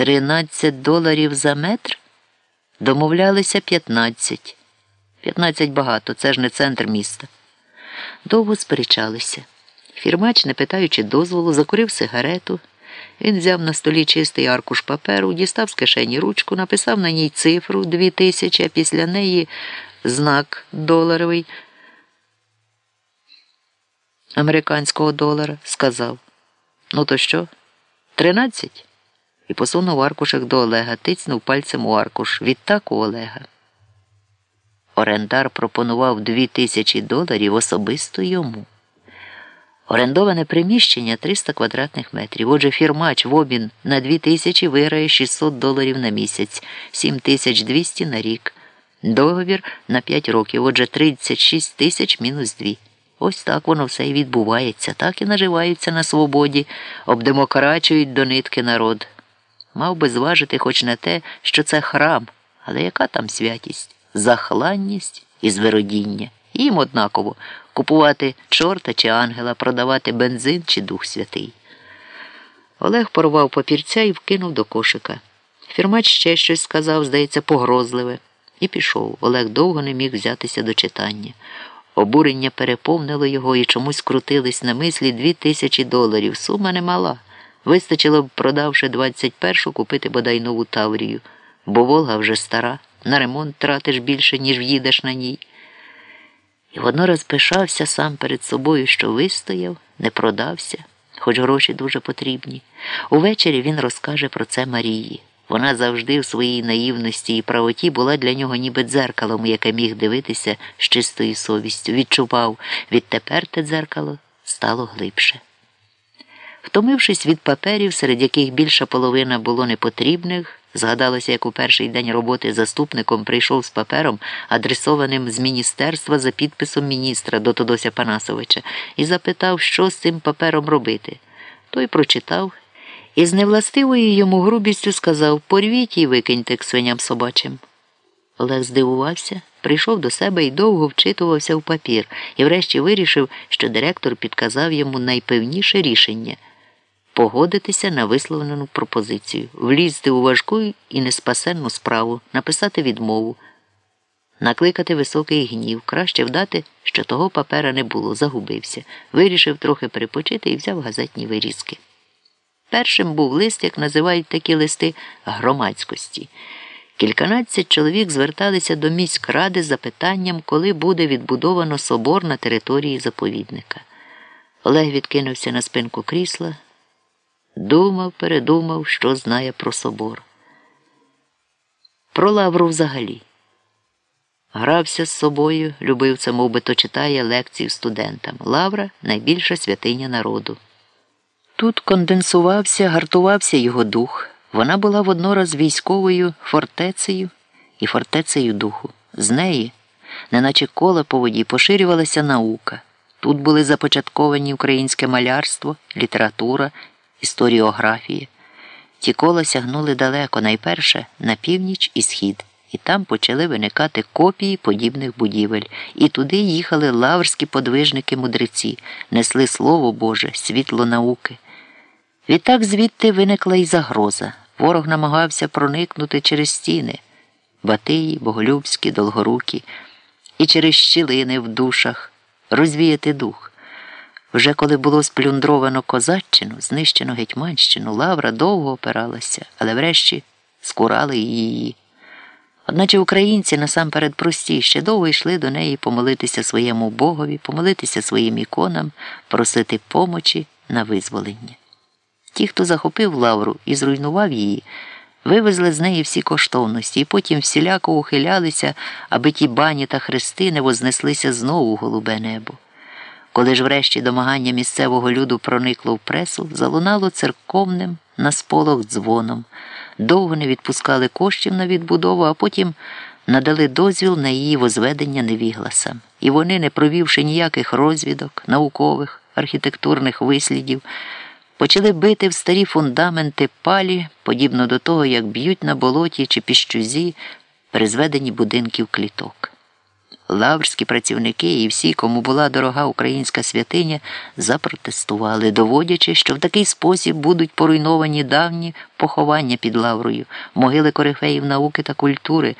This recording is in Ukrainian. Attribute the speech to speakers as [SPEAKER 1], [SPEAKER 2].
[SPEAKER 1] Тринадцять доларів за метр? Домовлялися п'ятнадцять. П'ятнадцять багато, це ж не центр міста. Довго сперечалися. Фірмач, не питаючи дозволу, закурив сигарету. Він взяв на столі чистий аркуш паперу, дістав з кишені ручку, написав на ній цифру дві тисячі, а після неї знак доларовий американського долара, сказав. Ну, то що? Тринадцять? І посунув аркушик до Олега, тицнув пальцем у аркуш. Відтак у Олега. Орендар пропонував дві тисячі доларів особисто йому. Орендоване приміщення 300 квадратних метрів. Отже, фірмач в обмін на 2 тисячі виграє 600 доларів на місяць, 7200 на рік. Договір на 5 років. Отже, 36 тисяч мінус 2. Ось так воно все і відбувається, так і наживаються на свободі, обдемокрачують до нитки народ. Мав би зважити хоч на те, що це храм, але яка там святість, захланність і звиродіння. Їм однаково купувати чорта чи ангела, продавати бензин чи Дух Святий. Олег порвав папірця і вкинув до кошика. Фірмач ще щось сказав, здається, погрозливе, і пішов. Олег довго не міг взятися до читання. Обурення переповнило його і чомусь крутились на мислі дві тисячі доларів. Сума немала. Вистачило б, продавши 21-шу, купити бодай нову Таврію, бо Волга вже стара, на ремонт тратиш більше, ніж в'їдеш на ній. І воно розпишався сам перед собою, що вистояв, не продався, хоч гроші дуже потрібні. Увечері він розкаже про це Марії. Вона завжди в своїй наївності і правоті була для нього ніби дзеркалом, яке міг дивитися з чистою совістю. Відчував, відтепер те дзеркало стало глибше. Втомившись від паперів, серед яких більша половина було непотрібних, згадалося, як у перший день роботи заступником прийшов з папером, адресованим з міністерства за підписом міністра до Тодося Панасовича, і запитав, що з цим папером робити. Той прочитав і з невластивою йому грубістю сказав порвіть і викиньте к свиням собачим. Олег здивувався, прийшов до себе і довго вчитувався в папір, і врешті вирішив, що директор підказав йому найпевніше рішення погодитися на висловлену пропозицію, влізти у важку і неспасенну справу, написати відмову, накликати високий гнів, краще вдати, що того папера не було, загубився, вирішив трохи перепочити і взяв газетні вирізки. Першим був лист, як називають такі листи, громадськості. Кільканадцять чоловік зверталися до міськради за питанням, коли буде відбудовано собор на території заповідника. Олег відкинувся на спинку крісла, думав, передумав, що знає про собор. Про лавру взагалі. Грався з собою, любив це, мов би то читає лекцію студентам. Лавра найбільша святиня народу. Тут конденсувався, гартувався його дух. Вона була воднораз військовою фортецею і фортецею духу. З неї, неначе кола по воді, поширювалася наука. Тут були започатковані українське малярство, література, історіографія. Ті кола сягнули далеко, найперше на північ і схід, і там почали виникати копії подібних будівель, і туди їхали лаврські подвижники мудреці, несли Слово Боже, світло науки. Відтак звідти виникла й загроза. Ворог намагався проникнути через стіни Батиї, Боголюбські, Долгорукі, і через щілини в душах, розвіяти дух. Вже коли було сплюндровано козаччину, знищено Гетьманщину, Лавра довго опиралася, але врешті скурали її. Одначе українці насамперед прості ще довго йшли до неї помолитися своєму богові, помолитися своїм іконам, просити помочі на визволення. Ті, хто захопив лавру і зруйнував її, вивезли з неї всі коштовності і потім всіляко ухилялися, аби ті бані та хрести не вознеслися знову у голубе небо. Коли ж врешті домагання місцевого люду проникло в пресу, залунало церковним на сполох дзвоном, довго не відпускали коштів на відбудову, а потім надали дозвіл на її возведення невігласам. І вони, не провівши ніяких розвідок, наукових, архітектурних вислідів, почали бити в старі фундаменти палі, подібно до того, як б'ють на болоті чи піщузі при зведенні будинків кліток. Лаврські працівники і всі, кому була дорога українська святиня, запротестували, доводячи, що в такий спосіб будуть поруйновані давні поховання під лаврою, могили корифеїв науки та культури.